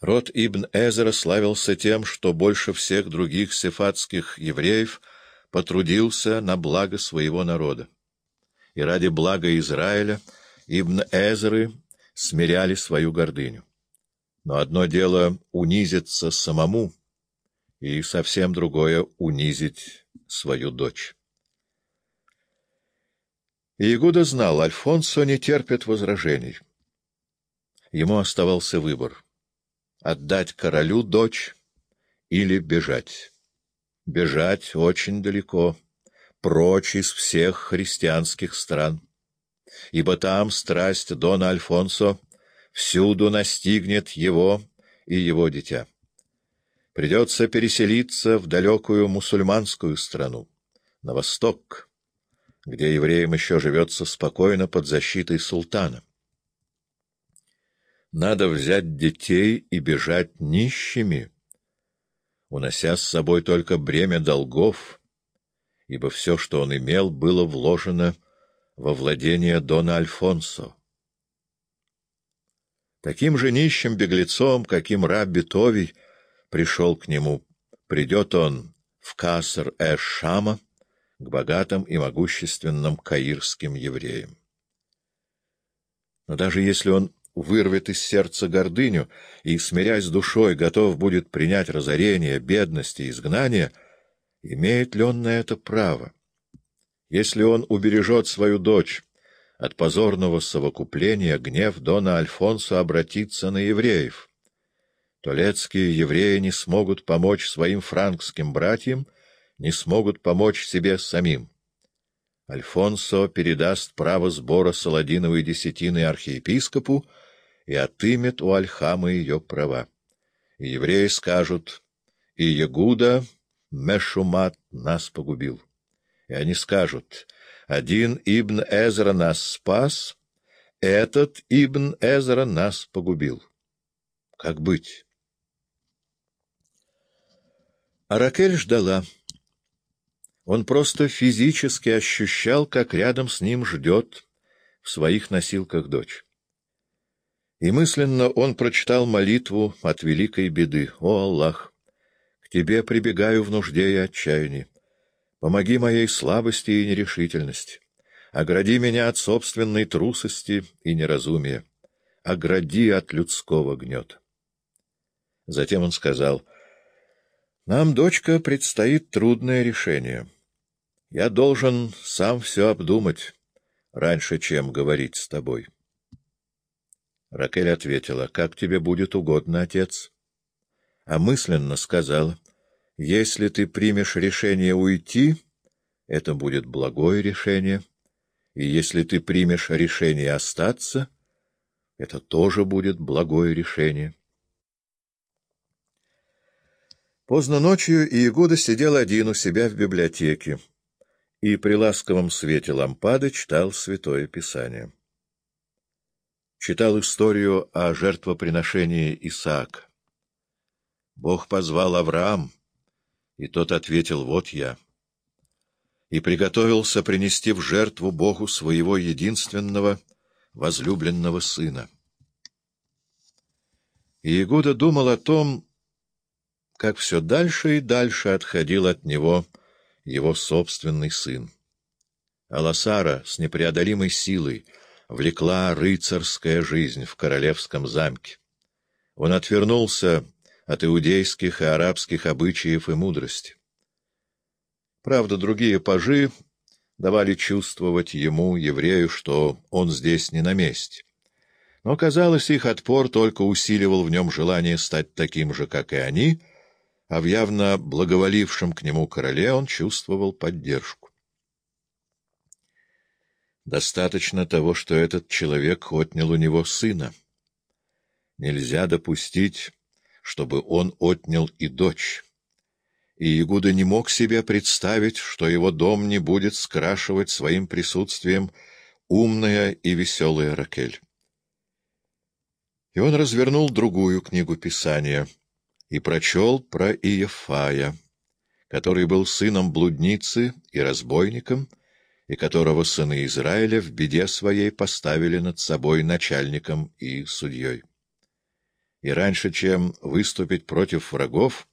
Род Ибн Эзера славился тем, что больше всех других сефатских евреев потрудился на благо своего народа. И ради блага Израиля Ибн Эзеры смиряли свою гордыню. Но одно дело унизиться самому, и совсем другое — унизить свою дочь. И Игуда знал, Альфонсо не терпит возражений. Ему оставался выбор — отдать королю дочь или бежать. Бежать очень далеко, прочь из всех христианских стран, ибо там страсть Дона Альфонсо всюду настигнет его и его дитя. Придется переселиться в далекую мусульманскую страну, на восток, где евреям еще живется спокойно под защитой султана. Надо взять детей и бежать нищими, унося с собой только бремя долгов, ибо все, что он имел, было вложено во владение Дона Альфонсо. Таким же нищим беглецом, каким раб Бетовий пришел к нему, придет он в Каср-эш-Шама к богатым и могущественным каирским евреям. Но даже если он вырвет из сердца гордыню и, смирясь душой, готов будет принять разорение, бедность и изгнание, имеет ли он на это право? Если он убережет свою дочь от позорного совокупления, гнев Дона Альфонсо обратится на евреев. Толецкие евреи не смогут помочь своим франкским братьям, не смогут помочь себе самим. Альфонсо передаст право сбора Саладиновой десятины архиепископу, и отымет у Альхама ее права. И евреи скажут, и Ягуда, Мешумат, нас погубил. И они скажут, один Ибн Эзра нас спас, этот Ибн Эзра нас погубил. Как быть? Аракель ждала. Он просто физически ощущал, как рядом с ним ждет в своих носилках дочь. И мысленно он прочитал молитву от великой беды. «О, Аллах! К Тебе прибегаю в нужде и отчаянии. Помоги моей слабости и нерешительности. Огради меня от собственной трусости и неразумия. Огради от людского гнета». Затем он сказал, «Нам, дочка, предстоит трудное решение. Я должен сам все обдумать, раньше, чем говорить с тобой». Ракель ответила, — Как тебе будет угодно, отец. А мысленно сказала, — Если ты примешь решение уйти, это будет благое решение, и если ты примешь решение остаться, это тоже будет благое решение. Поздно ночью Иегуда сидел один у себя в библиотеке и при ласковом свете лампады читал Святое Писание читал историю о жертвоприношении Исаака. Бог позвал Авраам, и тот ответил «Вот я» и приготовился принести в жертву Богу своего единственного возлюбленного сына. И Игуда думал о том, как все дальше и дальше отходил от него его собственный сын. Аласара с непреодолимой силой — влекла рыцарская жизнь в королевском замке. Он отвернулся от иудейских и арабских обычаев и мудрости. Правда, другие пажи давали чувствовать ему, еврею, что он здесь не на месте. Но, казалось, их отпор только усиливал в нем желание стать таким же, как и они, а в явно благоволившем к нему короле он чувствовал поддержку. Достаточно того, что этот человек отнял у него сына. Нельзя допустить, чтобы он отнял и дочь. И Игуда не мог себе представить, что его дом не будет скрашивать своим присутствием умная и веселая Ракель. И он развернул другую книгу Писания и прочел про Иефая, который был сыном блудницы и разбойником, и которого сыны Израиля в беде своей поставили над собой начальником и судьей. и раньше, чем выступить против врагов,